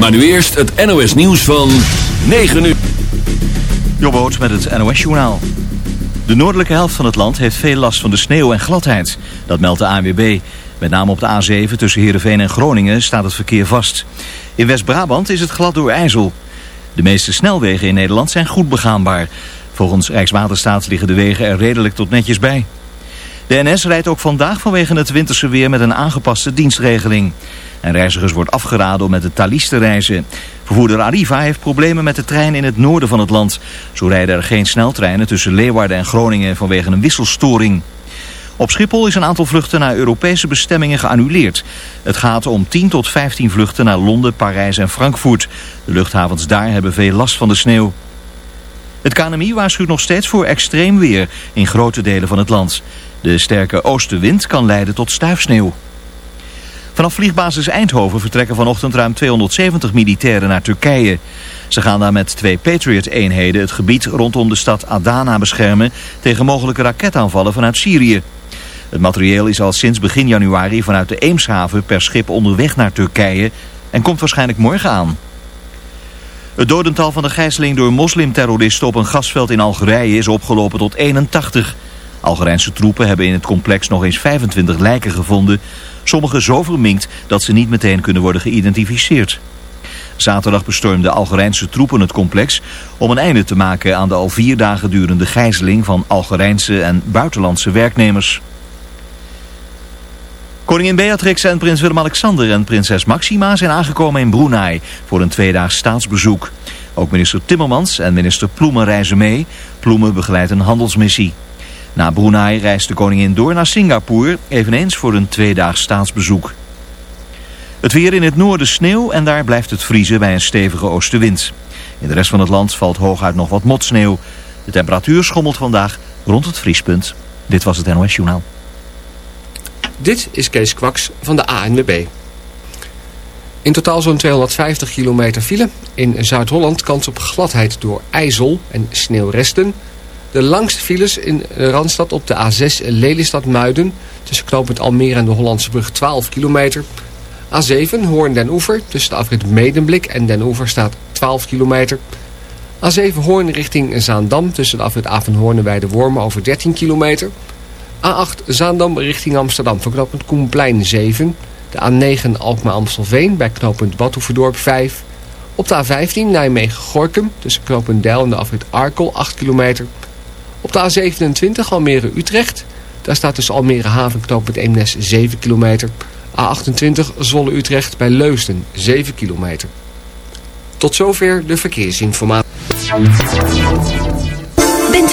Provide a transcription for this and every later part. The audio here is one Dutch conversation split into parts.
Maar nu eerst het NOS nieuws van 9 uur. Jobboot met het NOS journaal. De noordelijke helft van het land heeft veel last van de sneeuw en gladheid. Dat meldt de ANWB. Met name op de A7 tussen Heerenveen en Groningen staat het verkeer vast. In West-Brabant is het glad door IJssel. De meeste snelwegen in Nederland zijn goed begaanbaar. Volgens Rijkswaterstaat liggen de wegen er redelijk tot netjes bij. De NS rijdt ook vandaag vanwege het winterse weer met een aangepaste dienstregeling. En reizigers wordt afgeraden om met de Thalys te reizen. Vervoerder Arriva heeft problemen met de trein in het noorden van het land. Zo rijden er geen sneltreinen tussen Leeuwarden en Groningen vanwege een wisselstoring. Op Schiphol is een aantal vluchten naar Europese bestemmingen geannuleerd. Het gaat om 10 tot 15 vluchten naar Londen, Parijs en Frankfurt. De luchthavens daar hebben veel last van de sneeuw. Het KNMI waarschuwt nog steeds voor extreem weer in grote delen van het land. De sterke oostenwind kan leiden tot stuifsneeuw. Vanaf vliegbasis Eindhoven vertrekken vanochtend ruim 270 militairen naar Turkije. Ze gaan daar met twee Patriot-eenheden het gebied rondom de stad Adana beschermen tegen mogelijke raketaanvallen vanuit Syrië. Het materieel is al sinds begin januari vanuit de Eemshaven per schip onderweg naar Turkije en komt waarschijnlijk morgen aan. Het dodental van de gijzeling door moslimterroristen op een gasveld in Algerije is opgelopen tot 81. Algerijnse troepen hebben in het complex nog eens 25 lijken gevonden. Sommige zo verminkt dat ze niet meteen kunnen worden geïdentificeerd. Zaterdag bestormden Algerijnse troepen het complex om een einde te maken aan de al vier dagen durende gijzeling van Algerijnse en buitenlandse werknemers. Koningin Beatrix en prins Willem-Alexander en prinses Maxima zijn aangekomen in Brunei voor een tweedaags staatsbezoek. Ook minister Timmermans en minister Ploemen reizen mee. Ploemen begeleidt een handelsmissie. Na Brunei reist de koningin door naar Singapore, eveneens voor een tweedaags staatsbezoek. Het weer in het noorden sneeuw en daar blijft het vriezen bij een stevige oostenwind. In de rest van het land valt hooguit nog wat motsneeuw. De temperatuur schommelt vandaag rond het vriespunt. Dit was het NOS Journaal. Dit is Kees Kwaks van de ANWB. In totaal zo'n 250 kilometer file. In Zuid-Holland kans op gladheid door ijzel en sneeuwresten. De langste files in de Randstad op de A6 Lelystad-Muiden... tussen knooppunt Almere en de Hollandse brug 12 kilometer. A7 Hoorn den Oever tussen de afrit Medemblik en den Oever staat 12 kilometer. A7 Hoorn richting Zaandam tussen de afrit Avenhoorn bij de Wormen over 13 kilometer... A8 Zaandam richting Amsterdam voor knooppunt Koenplein 7. De A9 Alkmaar-Amstelveen bij knooppunt Badhoevedorp 5. Op de A15 Nijmegen-Gorkum tussen knooppunt Deil en de afrit Arkel 8 kilometer. Op de A27 Almere-Utrecht. Daar staat tussen Almere Haven knooppunt Eemnes 7 kilometer. A28 Zwolle-Utrecht bij Leusden 7 kilometer. Tot zover de verkeersinformatie.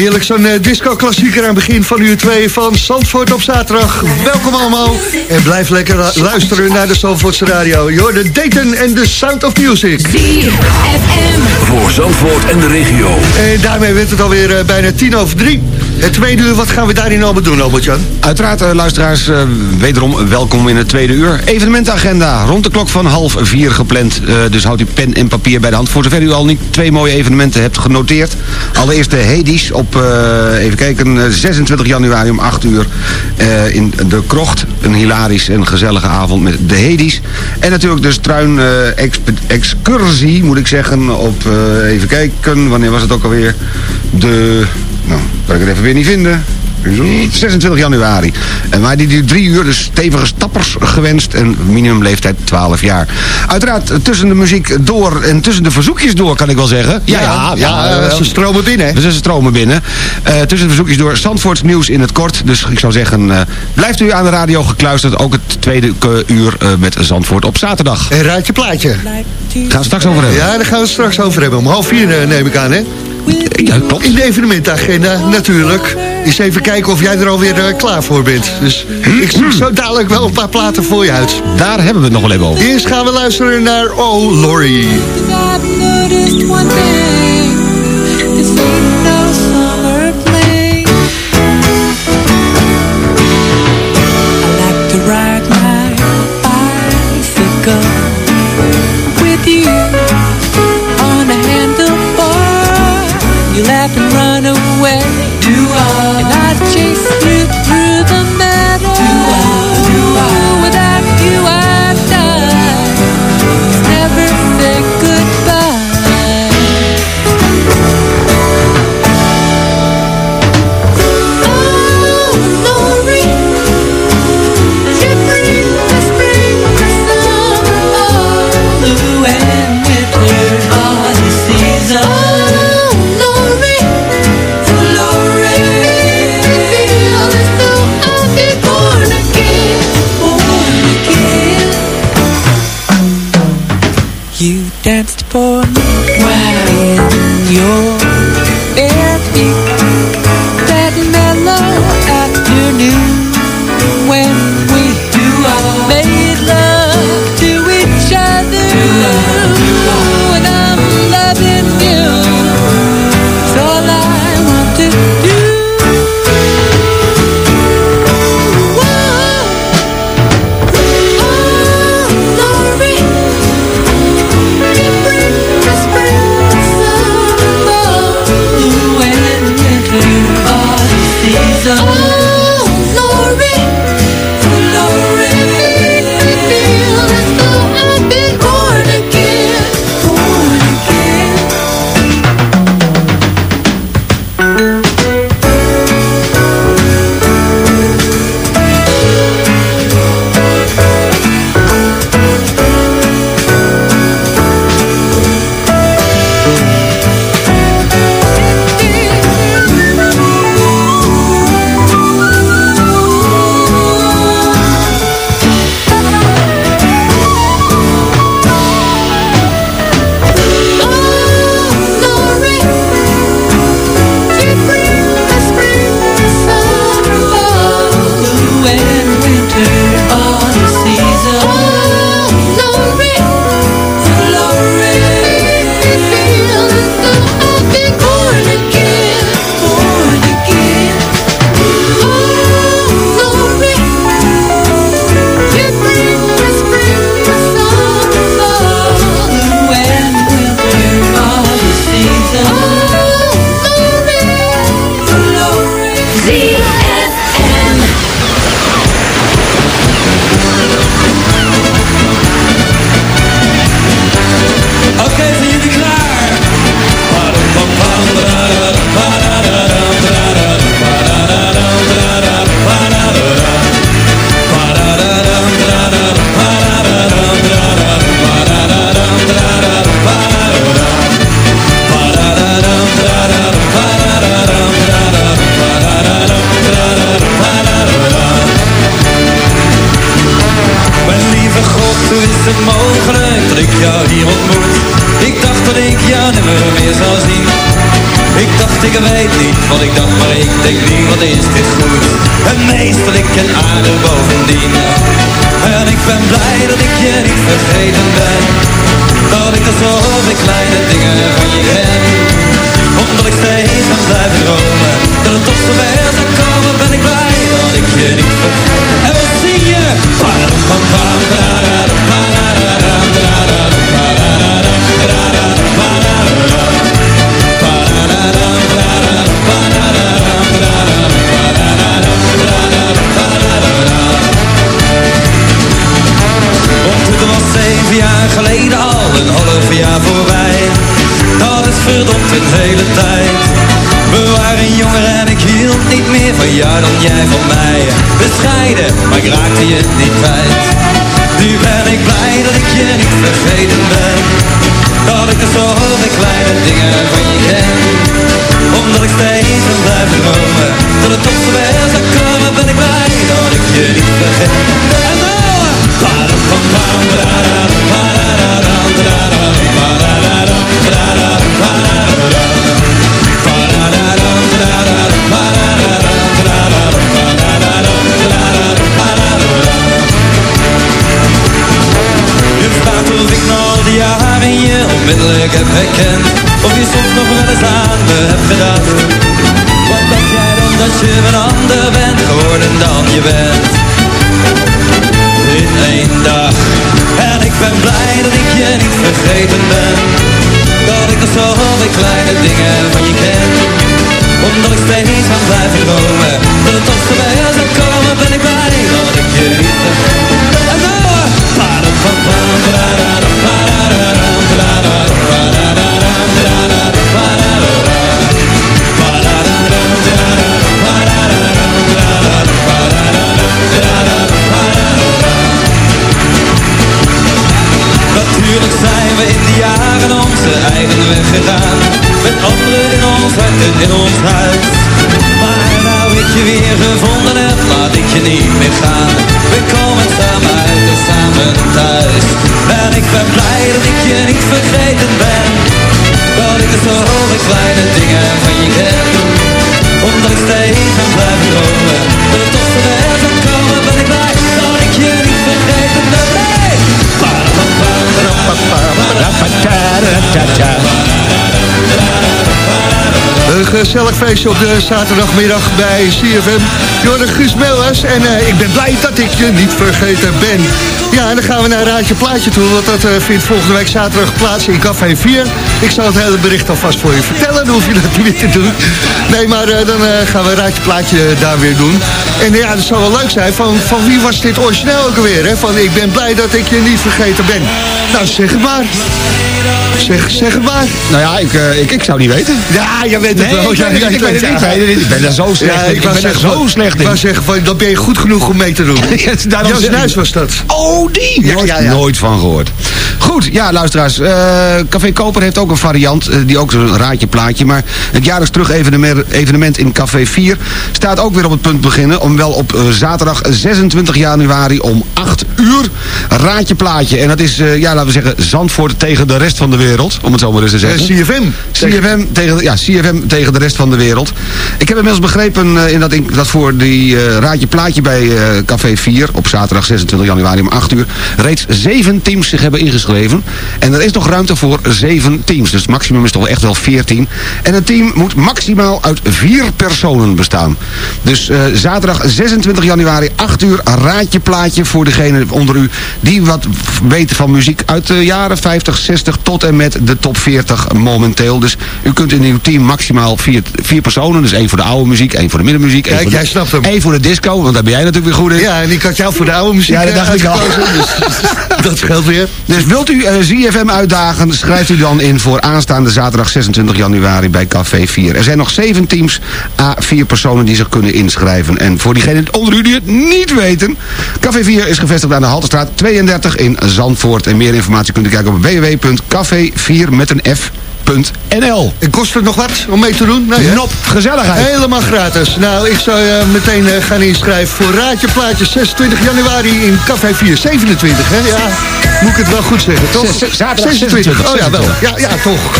Heerlijk, zo'n eh, disco-klassieker aan het begin van uur 2 van Zandvoort op zaterdag. Welkom allemaal en blijf lekker lu- luisteren naar de Zandvoortse radio. De Dayton en de Sound of Music. Voor Zandvoort en de regio. En daarmee werd het alweer eh, bijna tien over drie. Het tweede uur, wat gaan we daarin allemaal doen, Albert-Jan? Uiteraard, eh, luisteraars, eh, wederom welkom in het tweede uur. Evenementenagenda, rond de klok van half vier gepland. Eh, dus houd uw pen en papier bij de hand. Voor zover u al niet twee mooie evenementen hebt genoteerd. Allereerst de Hades op, even kijken, eh, 26 januari om 8 uur in de Krocht. Een hilarisch en gezellige avond met de Hades. En natuurlijk de struin eh, exp- excursie, moet ik zeggen, op, even kijken, wanneer was het ook alweer? De, nou, kan ik het even weer niet vinden. 26 januari. En wij die duurt drie uur, dus stevige stappers gewenst. En minimumleeftijd 12 jaar. Uiteraard tussen de muziek door en tussen de verzoekjes door, kan ik wel zeggen. Ja, ja, eh, ze stromen binnen. Dus ze stromen binnen. Eh, tussen de verzoekjes door Zandvoorts nieuws in het kort. Dus ik zou zeggen, eh, blijft u aan de radio gekluisterd. Ook het tweede eh, uur eh, met Zandvoort op zaterdag. En raad je plaatje. Gaan we straks over hebben. Ja, daar gaan we het straks over hebben. Om half vier eh, neem ik aan, hè? Ja, klopt. In de evenementagenda, natuurlijk. Eens even kijken of jij er alweer eh, klaar voor bent. Dus ik zoek zo dadelijk wel een paar platen voor je uit. Daar hebben we het nog wel even over. Eerst gaan we luisteren naar Oh Laurie. Away. Vergeten ben Dat ik er zoveel kleine dingen van je ken Omdat ik steeds aan blijf dromen Dat het toch zo ver zou komen, ben ik blij Dat ik je niet vergeten ben, nee Een gezellig feestje op de zaterdagmiddag bij CFM. Jordan Guus Meeuwers en eh, ik ben blij dat ik je niet vergeten ben. Ja, en dan gaan we naar Raadje Plaatje toe, want dat eh, vindt volgende week zaterdag plaats in Café 4. Ik zal het hele bericht alvast voor je vertellen, dan hoef je dat niet te doen. Nee, maar eh, dan gaan we Raadje Plaatje daar weer doen. En ja, dat zou wel leuk zijn, van, van wie was dit origineel ook alweer? Hè? Van ik ben blij dat ik je niet vergeten ben. Nou, zeg het maar. Zeg, zeg het maar. Nou ja, ik, uh, ik, ik zou niet weten. Ja, jij weet het nee. Ik, ben er zo slecht ja. Ik, ben er zo slecht in. Ik wou zeggen, van, dan ben je goed genoeg om mee te doen. Jas Nuis was dat. Oh, die? Ja, nooit, nooit van gehoord. Goed, ja, luisteraars. Uh, Café Koper heeft ook een variant, uh, die ook zo'n raadje plaatje. Maar het jaarlijks terug evenement, evenement in Café 4 staat ook weer op het punt beginnen. Om wel op uh, zaterdag 26 januari om 8 uur raadje plaatje. En dat is, ja, laten we zeggen, Zandvoort tegen de rest van de wereld. Om het zo maar eens te zeggen. CFM. CFM tegen, ja, CFM tegen de rest van de wereld. Ik heb inmiddels begrepen in dat, dat voor die raadje plaatje bij Café 4 op zaterdag 26 januari om 8 uur reeds zeven teams zich hebben ingeschreven. En er is nog ruimte voor zeven teams. Dus het maximum is toch echt wel 14. En een team moet maximaal uit vier personen bestaan. Dus uh, zaterdag 26 januari 8 uur raadje plaatje voor degene onder u die wat weten van muziek uit de jaren 50, 60 tot en met de top 40 momenteel. Dus u kunt in uw team maximaal vier, vier personen. Dus één voor de oude muziek, één voor de middenmuziek. Kijk, voor jij de, snapt hem. één voor de disco, want daar ben jij natuurlijk weer goed in. Ja, en ik had jou voor de oude muziek Ja, dat dacht ik al. Dus, dat scheelt weer. Dus wilt u uh, ZFM uitdagen, schrijft u dan in voor aanstaande zaterdag 26 januari bij Café 4. Er zijn nog zeven teams, a vier personen die zich kunnen inschrijven. En voor diegenen onder u die het niet weten, Café 4 is gevestigd aan de Haltestraat 32 in Zandvoort. En meer informatie kunt u kijken op www.café4 met een F. NL. En kost het nog wat om mee te doen? Nee, Nop, gezelligheid. Helemaal gratis. Nou, ik zou uh, meteen uh, gaan inschrijven voor Raadje Plaatje 26 januari in Café 4. 27, hè? Ja, moet ik het wel goed zeggen, toch? Z zaterdag 26. 26. Oh ja, wel. Ja, ja toch.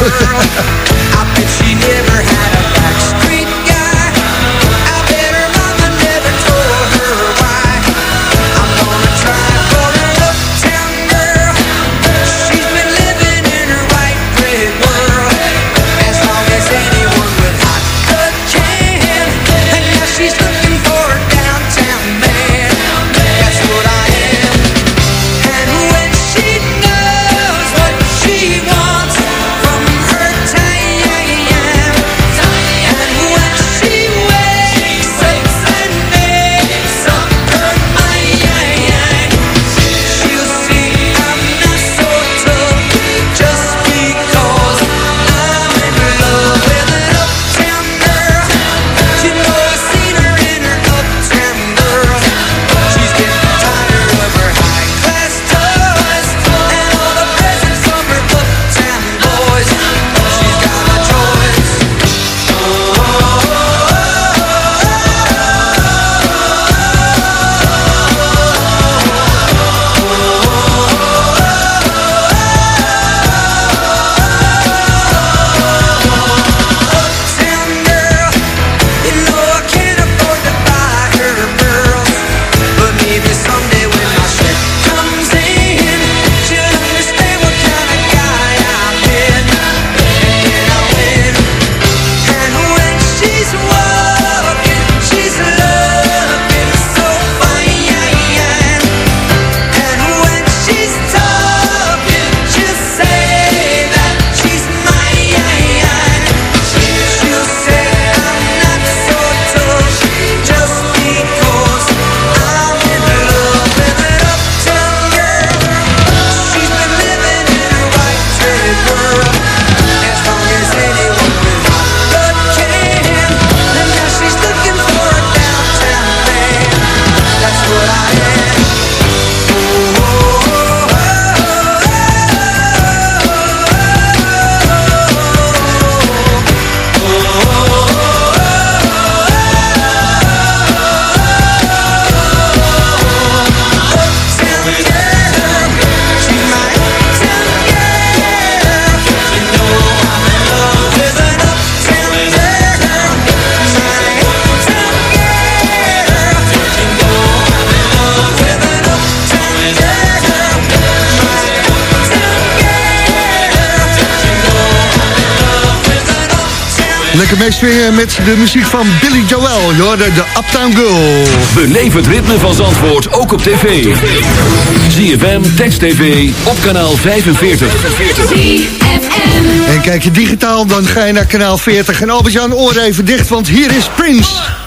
met de muziek van Billy Joel. Je hoorde de Uptown Girl. Beleef het ritme van Zandvoort ook op tv. ZFM, Text TV, op kanaal 45. En kijk je digitaal, dan ga je naar kanaal 40. En Albert-Jan, oren even dicht, want hier is Prince.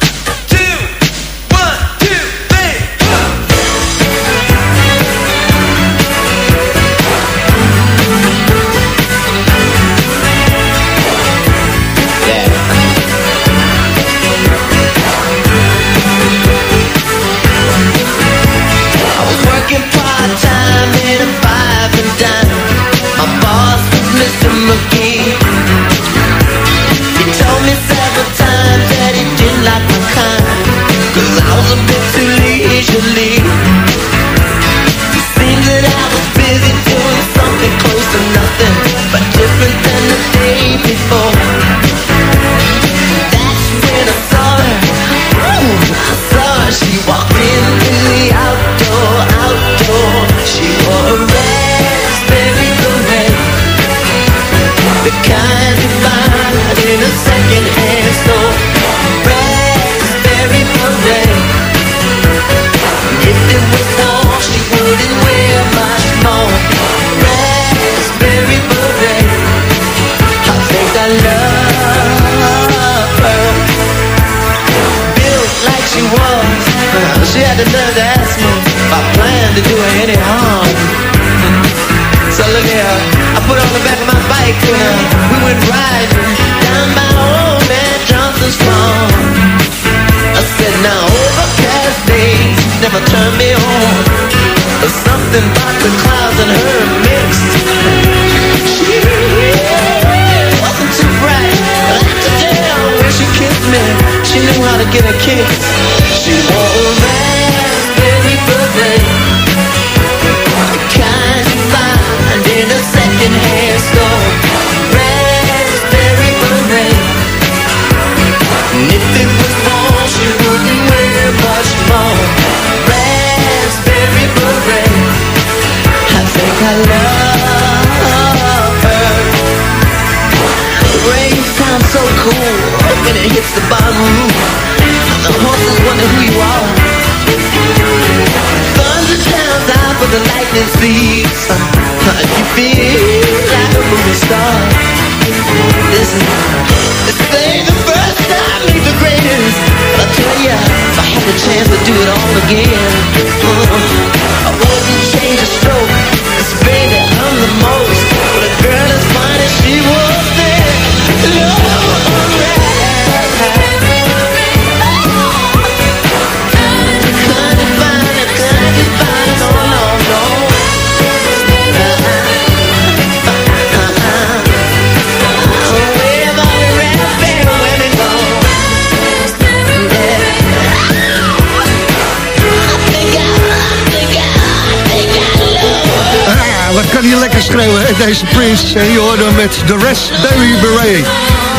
Deze Prince. En je hoorde met de Raspberry Beret.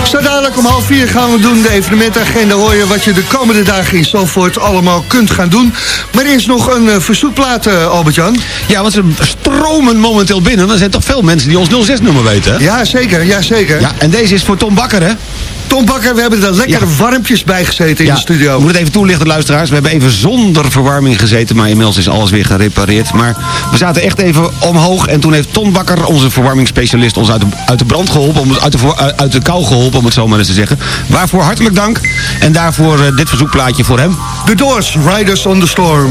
Zo dadelijk om half vier gaan we doen de evenementagenda. Hoor je wat je de komende dagen in Zalvoort allemaal kunt gaan doen. Maar eerst nog een uh, verzoekplaat, uh, Albert-Jan. Ja, want ze stromen momenteel binnen. Er zijn toch veel mensen die ons 06-nummer weten, hè? Ja, zeker, ja, zeker. Ja, en deze is voor Tom Bakker, hè? Tom Bakker, we hebben er lekkere warmpjes bij gezeten in de studio. Ik moet het even toelichten, luisteraars. We hebben even zonder verwarming gezeten, maar inmiddels is alles weer gerepareerd. Maar we zaten echt even omhoog en toen heeft Tom Bakker, onze verwarmingsspecialist, ons uit de, uit de brand geholpen, om, uit, de, uit de kou geholpen, om het zo maar eens te zeggen. Waarvoor hartelijk dank. En daarvoor uh, dit verzoekplaatje voor hem. The Doors, Riders on the Storm.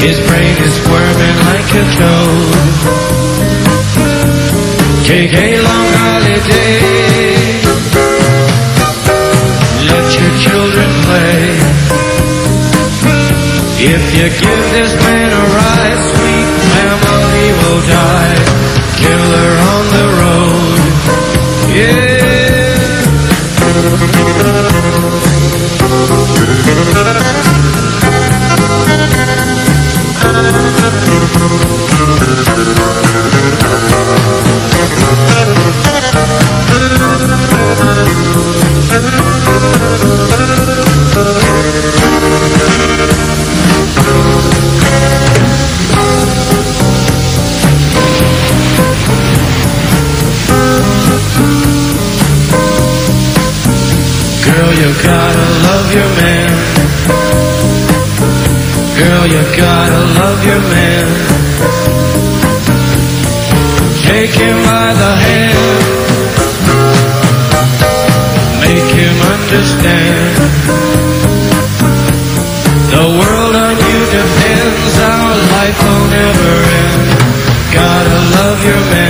His brain is squirming like a toad. Take a long holiday. Let your children play. If you give this man a ride, sweet family will die. Killer on the road, yeah. Girl, you gotta love your man. Girl, you gotta love your man. Take him by the hand. Make him understand. The world on you depends. Our life will never end. Gotta love your man.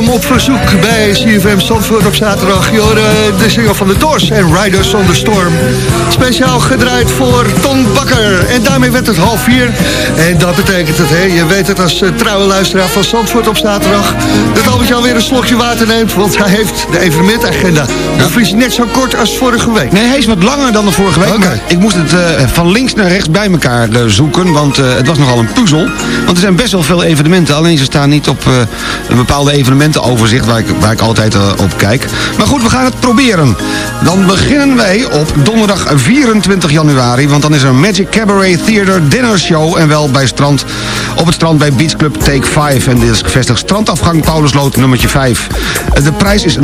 hem op verzoek bij CFM Zandvoort op zaterdag. Je hoorde de single van de Doors en Riders on the Storm. Speciaal gedraaid voor Ton Bakker. En daarmee werd het half vier. En dat betekent het, hè? je weet het als eh, trouwe luisteraar van Zandvoort op zaterdag... dat Albert alweer een slokje water neemt, want hij heeft de evenementagenda. Of is net zo kort als vorige week? Nee, hij is wat langer dan de vorige week. Ik moest het eh, van links naar rechts bij elkaar eh, zoeken. Want het was nogal een puzzel. Want er zijn best wel veel evenementen. Alleen ze staan niet op een bepaalde evenementen evenementenoverzicht waar ik, waar ik altijd eh, op kijk. Maar goed, we gaan het proberen. Dan beginnen wij op donderdag 24 januari, want dan is er Magic Cabaret Theater Dinner Show en wel bij strand, op het strand bij Beach Club Take 5. En dit is gevestigd strandafgang Paulusloot nummertje 5. De prijs is 49,50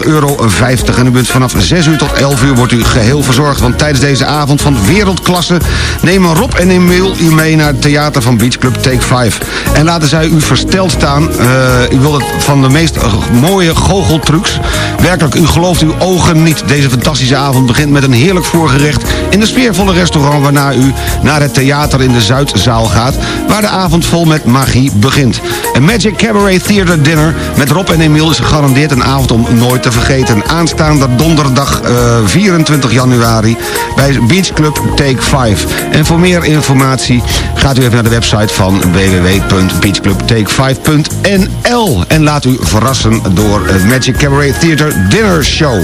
euro en u bent vanaf 6 uur tot 11 uur wordt u geheel verzorgd. Want tijdens deze avond van wereldklasse nemen Rob en Emiel u mee naar het theater van Beach Club Take 5. En laten zij u versteld staan. Uh, u wilt het van de meest mooie goocheltrucs. Werkelijk, u gelooft uw ogen niet. Deze fantastische avond begint met een heerlijk voorgerecht in de sfeervolle restaurant... waarna u naar het theater in de Zuidzaal gaat... waar de avond vol met magie begint. Een Magic Cabaret Theater Dinner met Rob en Emiel is gegarandeerd een avond om nooit te vergeten. Aanstaande donderdag uh, 24 januari bij Beach Club Take 5. En voor meer informatie gaat u even naar de website van www.beachclubtake5.nl en laat u verrassen door het Magic Cabaret Theater Dinner Show.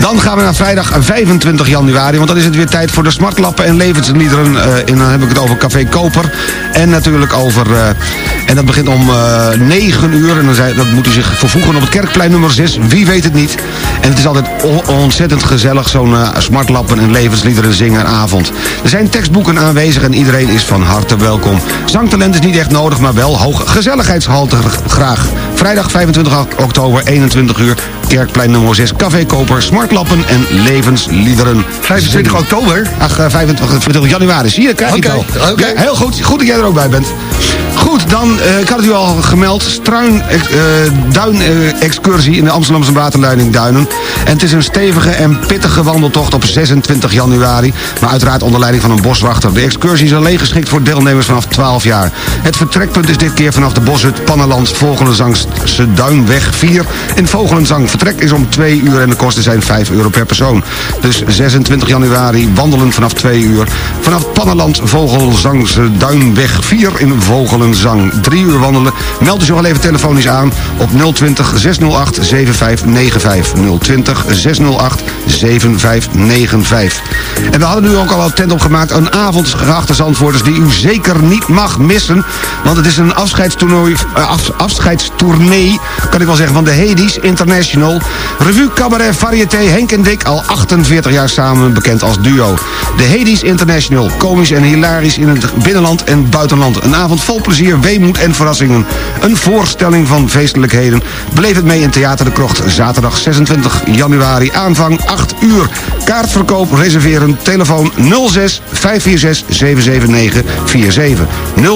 Dan gaan we naar vrijdag 25 januari, want dan is het weer tijd voor de smartlappen en levensliederen. Uh, en dan heb ik het over Café Koper en natuurlijk over... Uh, en dat begint om uh, 9 uur en dan, zei, dat moet u zich vervoegen op het Kerkplein nummer 6. Wie weet het niet. En het is altijd ontzettend gezellig, zo'n smartlappen en levensliederen zingen avond. Er zijn tekstboeken aanwezig en iedereen is van harte welkom. Zangtalent is niet echt nodig, maar wel hoog gezelligheidshalte graag. Vrijdag 25 oktober, 21 uur, Kerkplein nummer 6, Café Koper, smartlappen en levensliederen. 25 oktober? Ach, 25 januari, zie je, krijg je okay, het al. Okay. Ja, heel goed, goed dat jij er ook bij bent. Goed, dan, uh, ik had het u al gemeld, struin uh, duin-excursie uh, in de Amsterdamse waterleiding Duinen. En het is een stevige en pittige wandeltocht op 26 januari, maar uiteraard onder leiding van een boswachter. De excursie is alleen geschikt voor deelnemers vanaf 12 jaar. Het vertrekpunt is dit keer vanaf de boshut Pannenland Vogelenzangse Duinweg 4 in Vogelenzang. Vertrek is om 2 uur en de kosten zijn 5 euro per persoon. Dus 26 januari wandelen vanaf 2 uur. Vanaf Pannenland Vogelenzangse Duinweg 4 in Vogelenzang. 3 uur wandelen. Meld u zich al even telefonisch aan op 020 608 7595. 020 608 7595. En we hadden nu ook al een tent opgemaakt. Een avond, geachte Zandvoorters, die u zeker niet mag missen. Want het is een afscheidstoernooi, af, afscheidstournee, kan ik wel zeggen, van de Hades International. Revue, cabaret, variété, Henk en Dick, al 48 jaar samen bekend als duo. De Hades International, komisch en hilarisch in het binnenland en buitenland. Een avond vol plezier, weemoed en verrassingen. Een voorstelling van feestelijkheden. Beleef het mee in Theater de Krocht, zaterdag 26 januari, aanvang 8 uur. Kaartverkoop, reserveren, telefoon 06 546 779 47.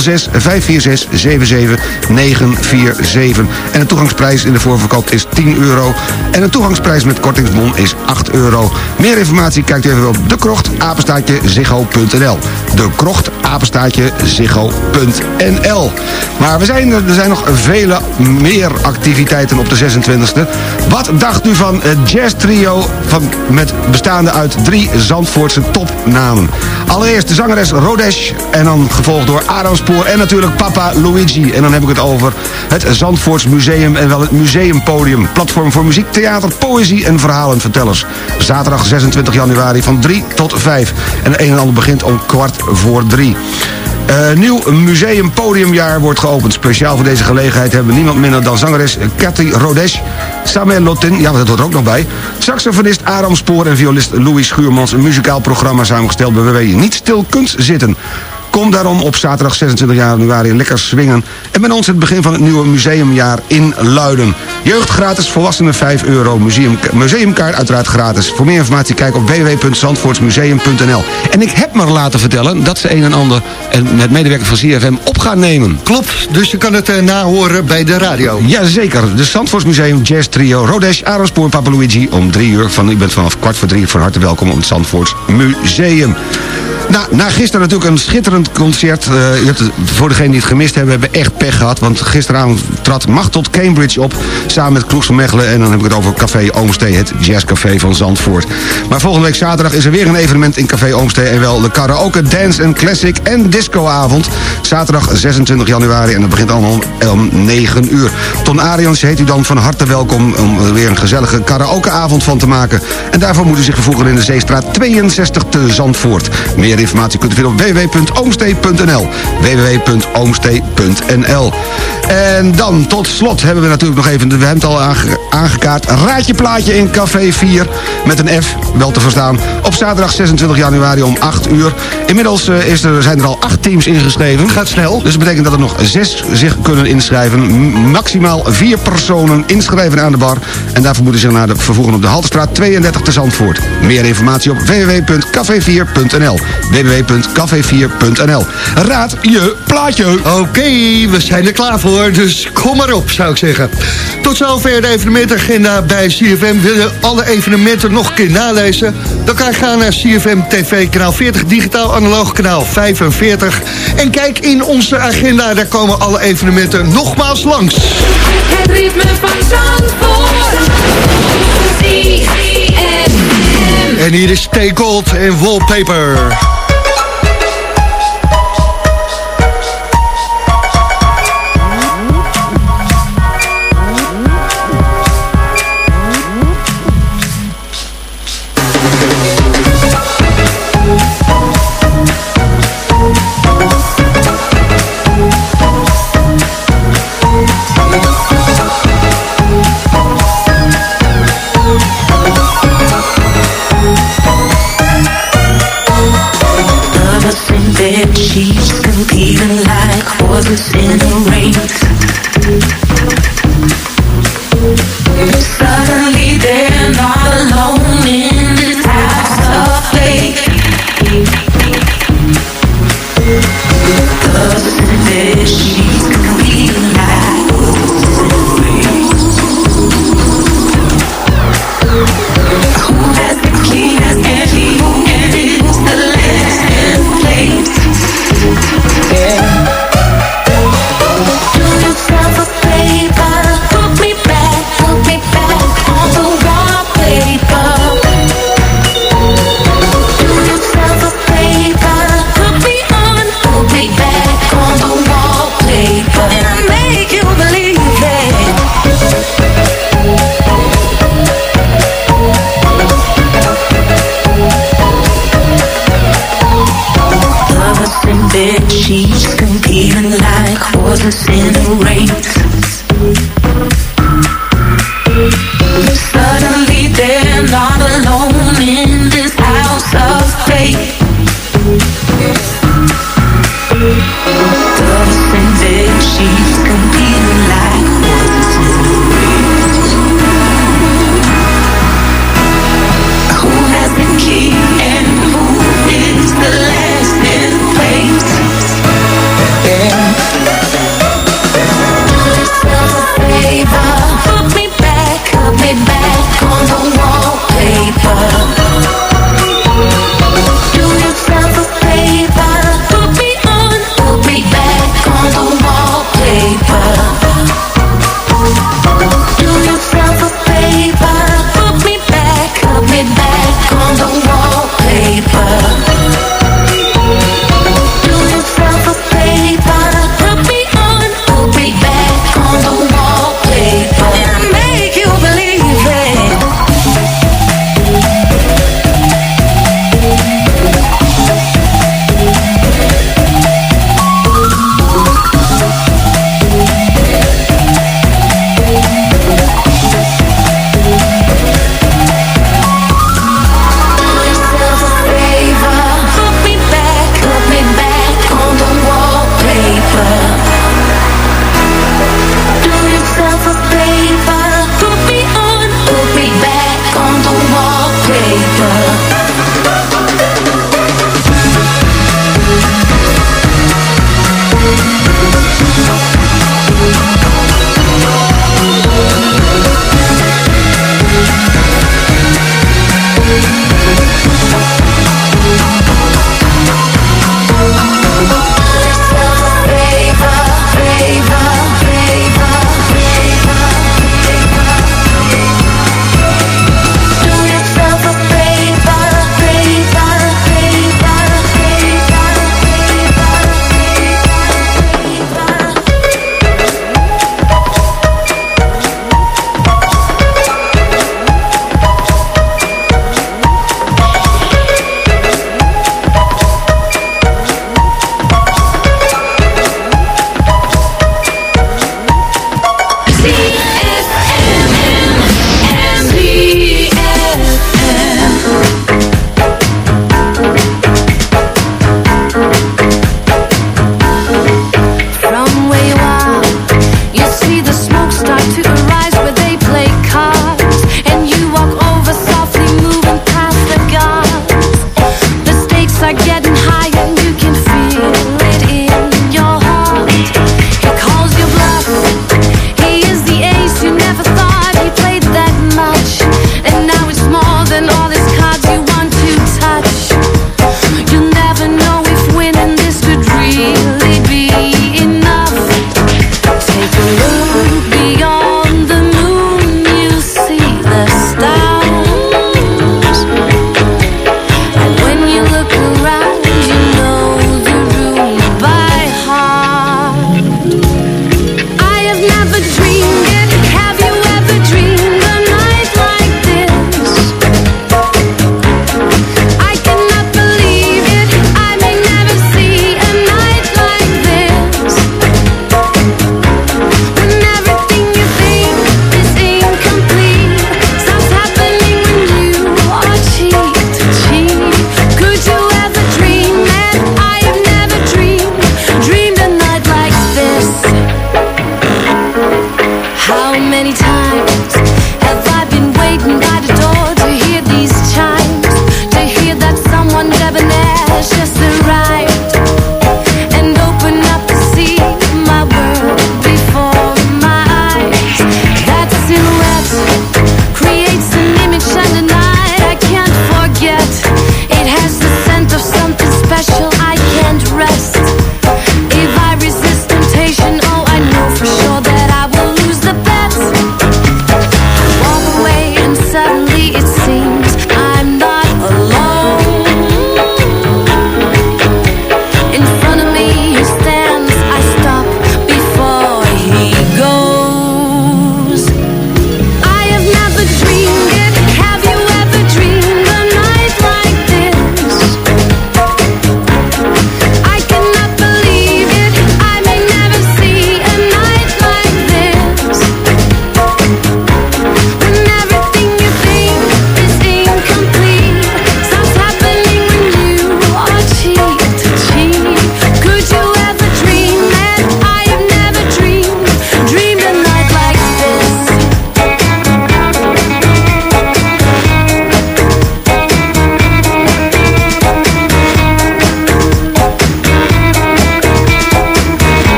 06 546 77947. En de toegangsprijs in de voorverkoop is 10 euro. En de toegangsprijs met kortingsbon is 8 euro. Meer informatie kijkt u even op de krocht apenstaatje. De krocht apenstaatje ziggo.nl. Maar we zijn, er zijn nog vele meer activiteiten op de 26e. Wat dacht u van het jazz trio van, met bestaande uit drie Zandvoortse topnamen? Allereerst de zangeres Rodesh en dan gevolgd door Aramspoor en natuurlijk Papa Luigi. En dan heb ik het over het Zandvoorts Museum en wel het Museumpodium. Platform voor muziek, theater, poëzie en verhalenvertellers. Zaterdag 26 januari van 3 tot 5. En een en ander begint om kwart voor 3. Uh, nieuw museumpodiumjaar wordt geopend. Speciaal voor deze gelegenheid hebben we niemand minder dan zangeres Cathy Rodesh, Samuel Lotin, ja, dat hoort er ook nog bij, saxofonist Aram Spoor en violist Louis Schuurmans een muzikaal programma samengesteld bij je Niet Stil Kunt Zitten. Kom daarom op zaterdag 26 januari lekker swingen. En met ons het begin van het nieuwe museumjaar in Luiden. Jeugd gratis, volwassenen 5 euro. Museum, museumkaart uiteraard gratis. Voor meer informatie kijk op www.zandvoortsmuseum.nl En ik heb me laten vertellen dat ze een en ander... en met medewerker van CFM op gaan nemen. Klopt, dus je kan het uh, nahoren bij de radio. Jazeker, de Zandvoortsmuseum Jazz Trio... Rodesh, Aaronspoor, Papa Luigi om drie uur. Van, u bent vanaf kwart voor drie van harte welkom op het Zandvoorts Museum. Na gisteren natuurlijk een schitterend concert. Uh, voor degenen die het gemist hebben, hebben we echt pech gehad. Want gisteravond trad Macht tot Cambridge op. Samen met Kloes van Mechelen. En dan heb ik het over Café Oomstee, het jazzcafé van Zandvoort. Maar volgende week zaterdag is er weer een evenement in Café Oomstee. En wel de karaoke, dance en classic en discoavond. Zaterdag 26 januari. En dat begint allemaal om, om 9 uur. Ton Arians heet u dan van harte welkom om er weer een gezellige karaokeavond van te maken. En daarvoor moet u zich vervoegen in de Zeestraat 62 te Zandvoort. Meer informatie kunt u vinden op www.oomstee.nl www.oomstee.nl En dan tot slot hebben we natuurlijk nog even, we hebben het al aange- aangekaart... Raadje Plaatje in Café 4 met een F, wel te verstaan... op zaterdag 26 januari om 8 uur. Inmiddels eh, is er, zijn er al acht teams ingeschreven. Gaat snel. Dus dat betekent dat er nog zes zich kunnen inschrijven. M- maximaal vier personen inschrijven aan de bar. En daarvoor moeten ze zich naar de vervoegen op de Haltestraat 32 te Zandvoort. Meer informatie op www.café4.nl www.café4.nl Raad je plaatje. Oké, we zijn er klaar voor, dus kom maar op, zou ik zeggen. Tot zover de evenementagenda bij CFM. Wil je alle evenementen nog een keer nalezen? Dan kan je gaan naar CFM TV, kanaal 40, digitaal analoog kanaal 45. En kijk in onze agenda, daar komen alle evenementen nogmaals langs. Het ritme van Zandvoort. En hier is Stay Gold en Wallpaper.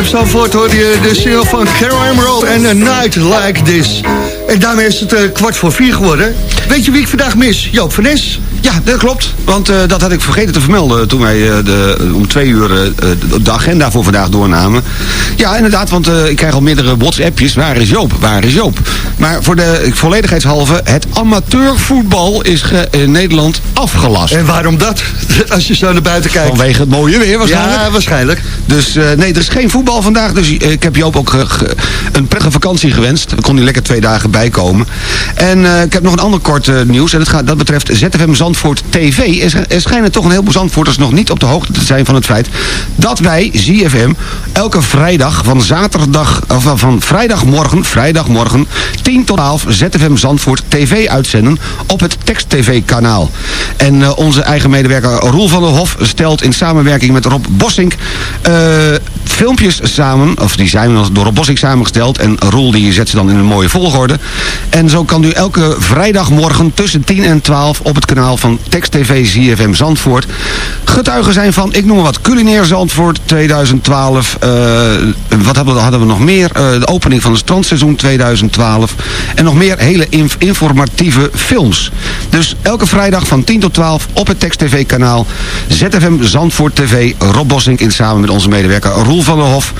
CFM Zandvoort hoorde je de single van Carol Emerald en A Night Like This. En daarmee is het uh, kwart voor vier geworden. Weet je wie ik vandaag mis? Joop van Nes. Ja, dat klopt. Want uh, dat had ik vergeten te vermelden toen wij uh, de, om twee uur de agenda voor vandaag doornamen. Ja, inderdaad, want ik krijg al meerdere WhatsAppjes. Waar is Joop? Waar is Joop? Maar voor de volledigheidshalve, het amateurvoetbal is in Nederland afgelast. En waarom dat? Als je zo naar buiten kijkt. Vanwege het mooie weer waarschijnlijk. Ja, waarschijnlijk. Dus nee, er is geen voetbal vandaag. Dus ik heb Joop ook een prettige vakantie gewenst. Dan kon hij lekker twee dagen bijkomen. En uh, ik heb nog een ander kort nieuws. En dat, gaat, dat betreft ZFM Zandvoort TV. Er, er schijnen toch een heleboel Zandvoorters nog niet op de hoogte te zijn van het feit... dat wij, ZFM, elke vrijdag van zaterdag... of van vrijdagmorgen, vrijdagmorgen... 10 tot 12 ZFM Zandvoort TV uitzenden op het Tekst TV kanaal. En uh, onze eigen medewerker Roel van der Hof stelt in samenwerking met Rob Bossink... filmpjes samen, of die zijn door Rob Bossink samengesteld... en Roel die zet ze dan in een mooie volgorde. En zo kan u elke vrijdagmorgen tussen 10 en 12 op het kanaal van Text TV ZFM Zandvoort getuigen zijn van, ik noem maar wat, culinair Zandvoort 2012. Uh, wat hadden we, hadden we nog meer? De opening van het strandseizoen 2012. En nog meer hele inf informatieve films. Dus elke vrijdag van 10 tot 12 op het Text TV kanaal ZFM Zandvoort TV. Rob Bossink in samen met onze medewerker Roel van der Hof.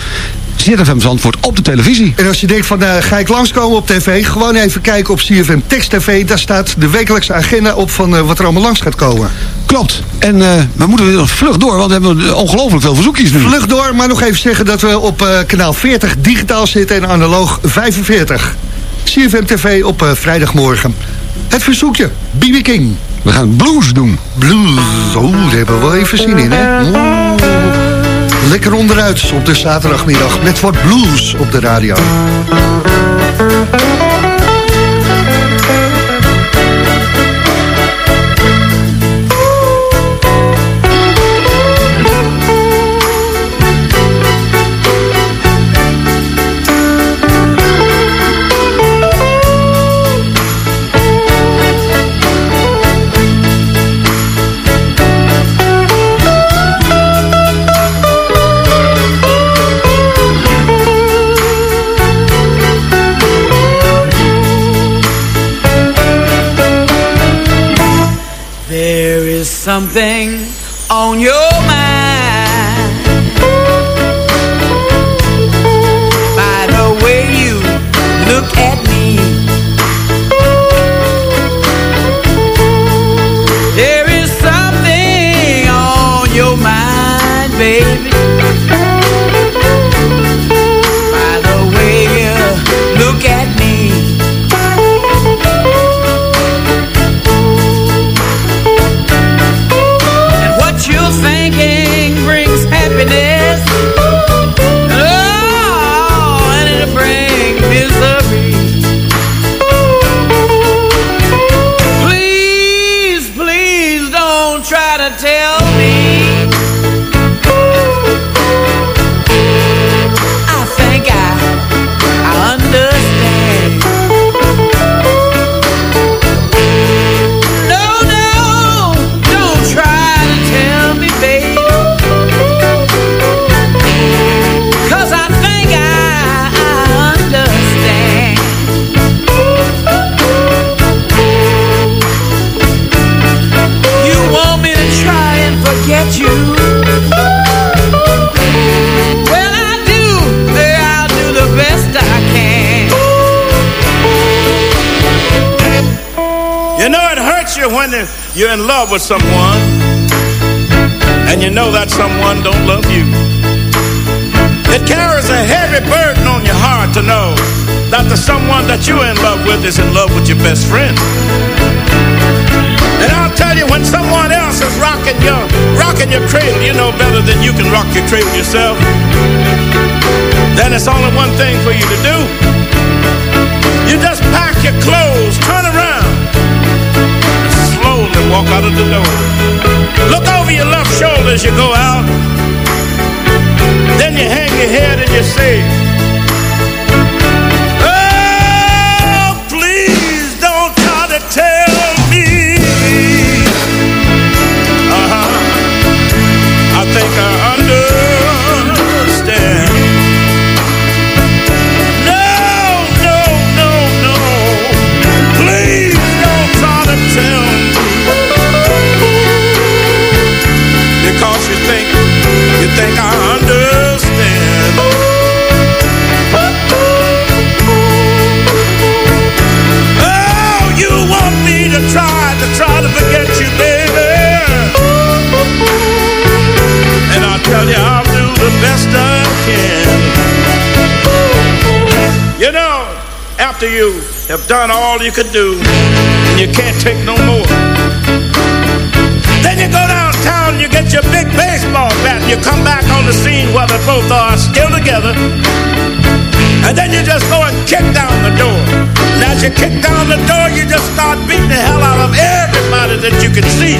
ZFM Zandvoort op de televisie. En als je denkt van, uh, ga ik langskomen op tv? Gewoon even kijken op CFM Text TV. Daar staat de wekelijkse agenda op van uh, wat er allemaal langs gaat komen. Klopt. En uh, we moeten weer vlug door, want we hebben ongelooflijk veel verzoekjes nu. Vlug door, maar nog even zeggen dat we op kanaal 40 digitaal zitten en analoog 45. CFM TV op vrijdagmorgen. Het verzoekje, BB King. We gaan blues doen. Blues, oh, daar hebben we wel even zin in, hè? Lekker onderuit op de zaterdagmiddag met wat blues op de radio. Something on your you're in love with someone and you know that someone don't love you. It carries a heavy burden on your heart to know that the someone that you're in love with is in love with your best friend. And I'll tell you, when someone else is rocking your rocking your cradle, you know better than you can rock your cradle yourself. Then it's only one thing for you to do. You just pack your clothes, turn walk out of the door. Look over your left shoulder as you go out. Then you hang your head and you say, have done all you could do, and you can't take no more. Then you go downtown, you get your big baseball bat, and you come back on the scene where they both are still together. And then you just go and kick down the door. And as you kick down the door, you just start beating the hell out of everybody that you can see.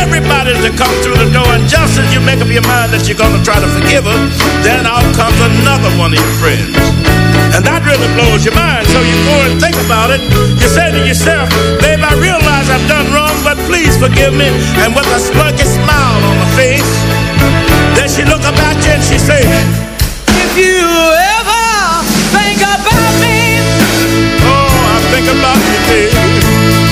Everybody that comes through the door, and just as you make up your mind that you're to try to forgive her, then out comes another one of your friends. And that really blows your mind. So you go and think about it. You say to yourself, babe, I realize I've done wrong, but please forgive me. And with a smirky smile on her face, then she look about you and she say, If you ever think about me, oh, I think about you, babe.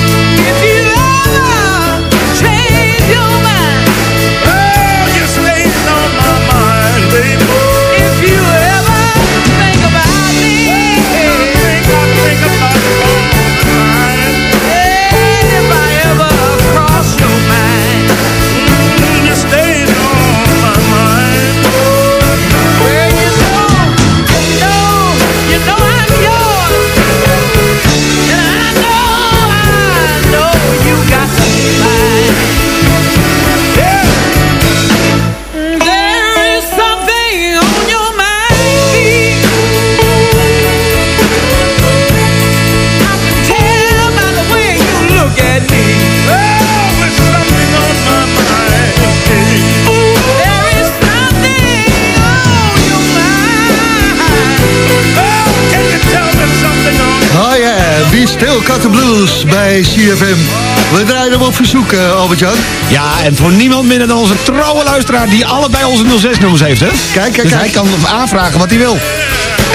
Cut the Blues bij CFM. We draaien hem op verzoek, eh, Albert-Jan. Ja, en voor niemand minder dan onze trouwe luisteraar... die allebei onze 06-nummers heeft, hè? Kijk, kijk, dus hij kijk. kan aanvragen wat hij wil.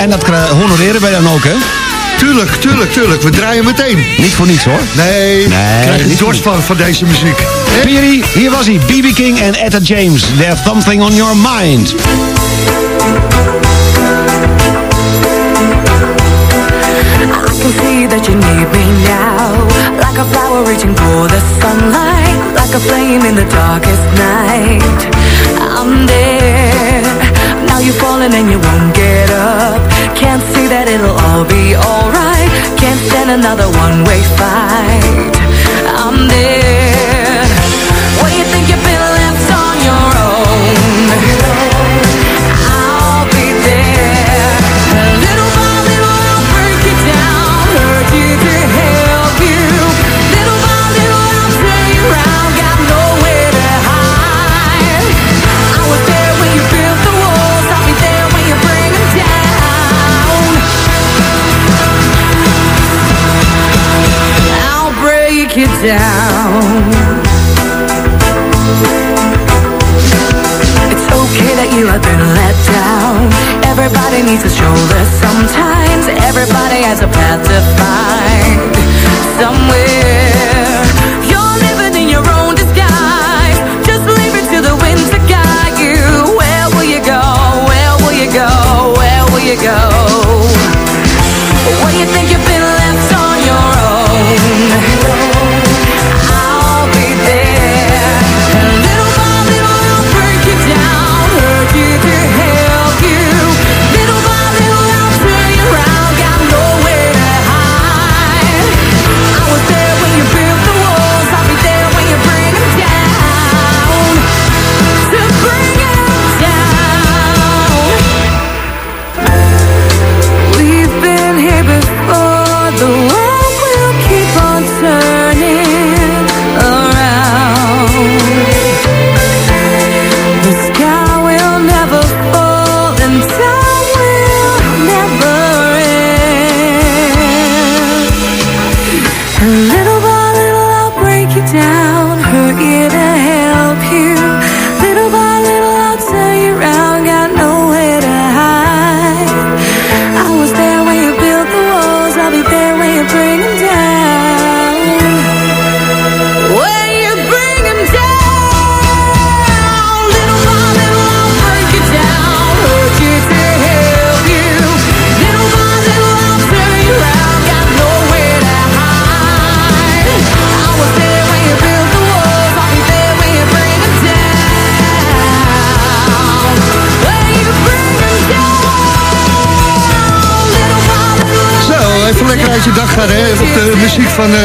En dat honoreren wij dan ook, hè? Tuurlijk, tuurlijk, tuurlijk. We draaien meteen. Niet voor niets, hoor. Nee, Nee, krijg je niet dorst van, van deze muziek. Piri, hier was hij. B.B. King en Etta James. There's something on your mind. I can see that you need me now. Like a flower reaching for the sunlight Like a flame in the darkest night. I'm there. Now you're falling and you won't get up. Can't see that it'll all be alright. Can't stand another one-way fight. I'm there down It's okay that you have been let down. Everybody needs a shoulder sometimes. Everybody has a path to find. Somewhere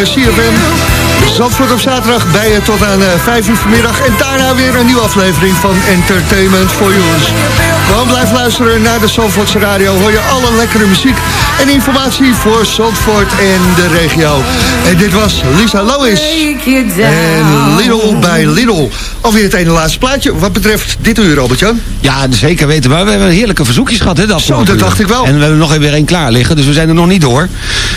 CFM. Zandvoort op zaterdag bij je tot aan eh 5 uur vanmiddag. En daarna weer een nieuwe aflevering van Entertainment for You. Gewoon blijf luisteren naar de Zandvoortse radio. Hoor je alle lekkere muziek en informatie voor Zandvoort en de regio. En dit was Lisa Lois. En Little by Little. Alweer het ene laatste plaatje. Wat betreft dit uur, Robert-Jan. Ja, zeker weten we. We hebben heerlijke verzoekjes gehad, hè? Dat Zo, dat dacht ik wel. En we hebben nog weer één klaar liggen, dus we zijn er nog niet door.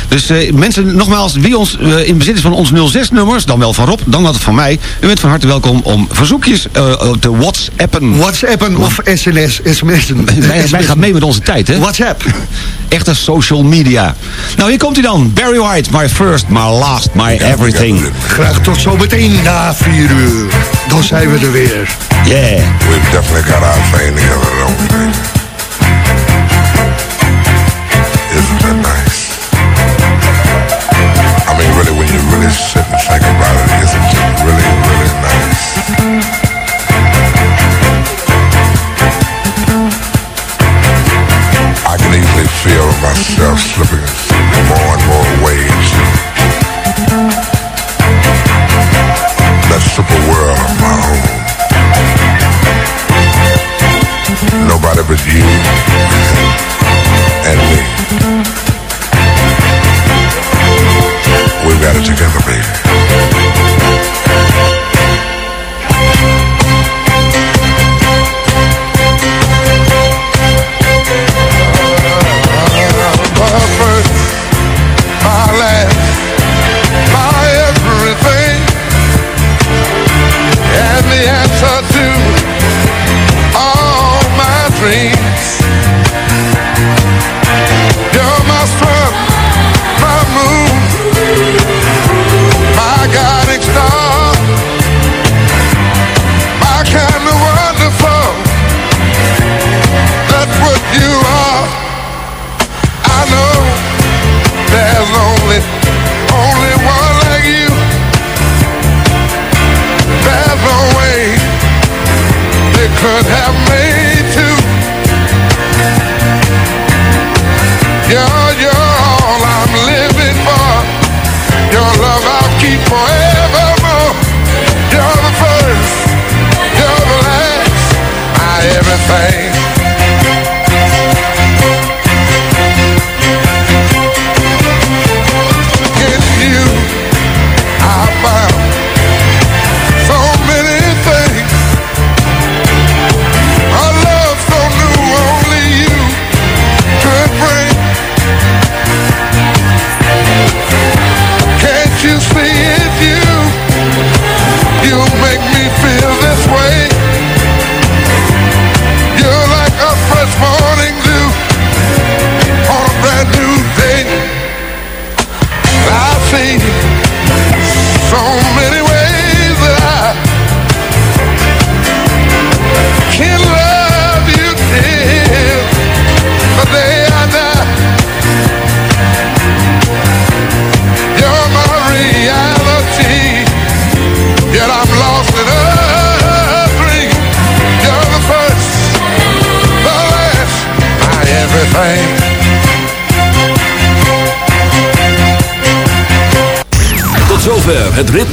Dus eh, mensen, nogmaals, wie ons eh, in bezit is van ons 06-nummers, dan wel van Rob, dan wat van mij. U bent van harte welkom om verzoekjes eh, te whatsappen. Whatsappen of SNS, sms'en. Wij, wij gaan mee met onze tijd, hè? WhatsApp. Echte social media. Nou, hier komt hij dan. Barry White, my first, my last, my everything. Graag tot zometeen na 4 uur. Dan zijn we er weer. Yeah. We've definitely got our thing together, don't we? Isn't that nice? I mean, really, when you really sit and think about it myself slipping more and more ways. That super world of my own. Nobody but you and me. We've got it together, baby.